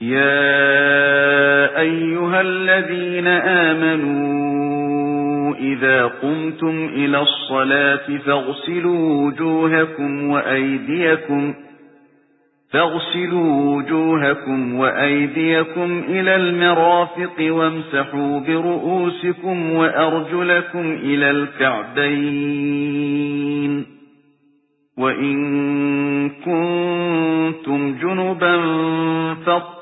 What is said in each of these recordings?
يَا أَيُّهَا الَّذِينَ آمَنُوا إِذَا قُمْتُمْ إِلَى الصَّلَاةِ فَاغْسِلُوا وُجُوهَكُمْ وَأَيْدِيَكُمْ فاغسلوا وجوهكم وأيديكم إلى المرافق وامسحوا برؤوسكم وأرجلكم إلى الكعبين. وإن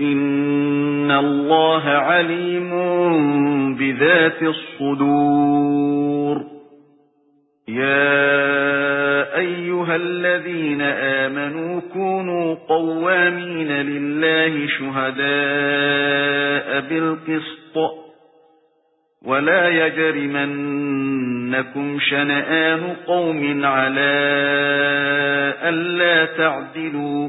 إن الله عليم بذات الصدور يا أيها الذين آمنوا كونوا قوامين لله شهداء بالقسط ولا يجرمنكم شنآن قوم على ألا تعدلوا